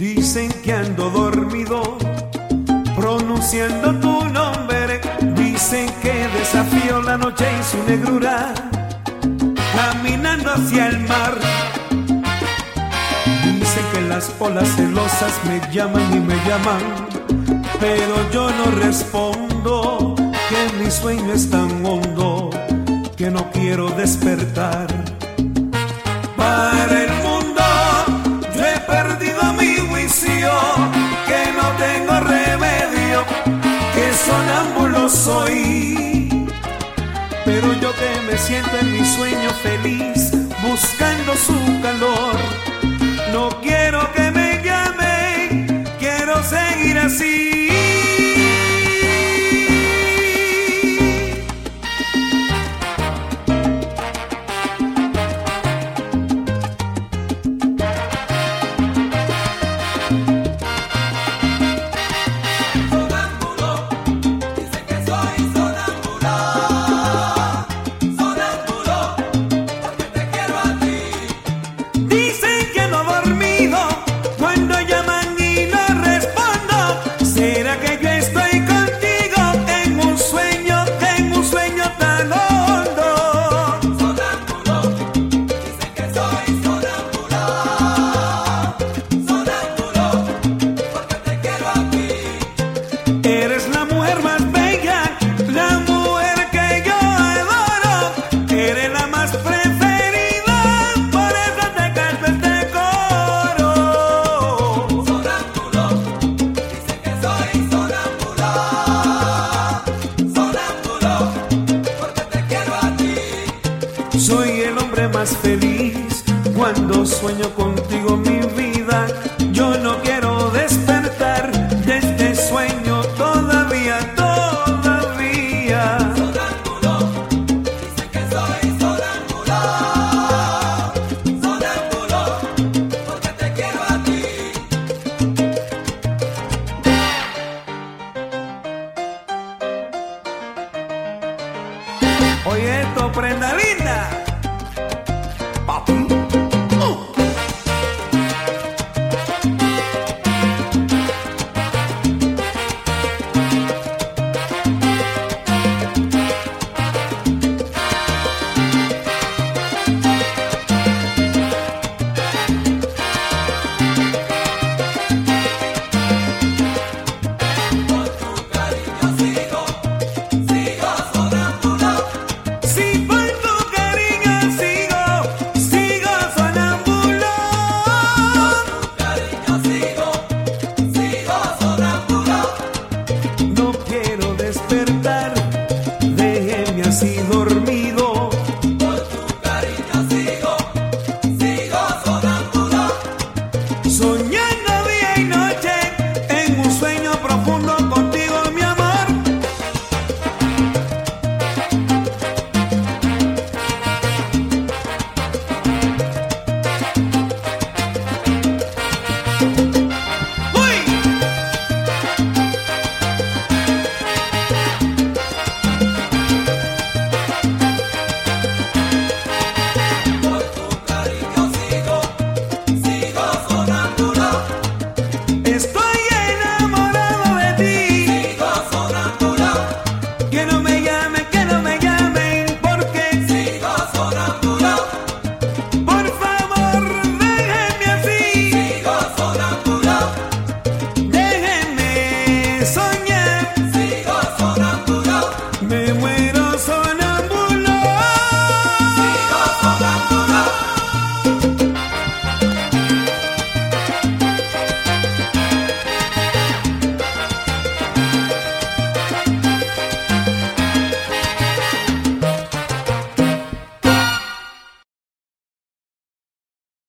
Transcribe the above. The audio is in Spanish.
Dicen que ando dormido, pronunciando tu nombre. Dicen que desafío la noche y su negrura, caminando hacia el mar. Dicen que las olas celosas me llaman y me llaman, pero yo no respondo, que mi sueño es tan hondo que no quiero despertar. Para el mundo que no tengo remedio, que sonámbulo soy. Pero yo que me siento en mi sueño feliz, buscando su calor, no quiero que me llame, quiero seguir así. Más feliz cuando sueño contigo mi vida despertar. que no me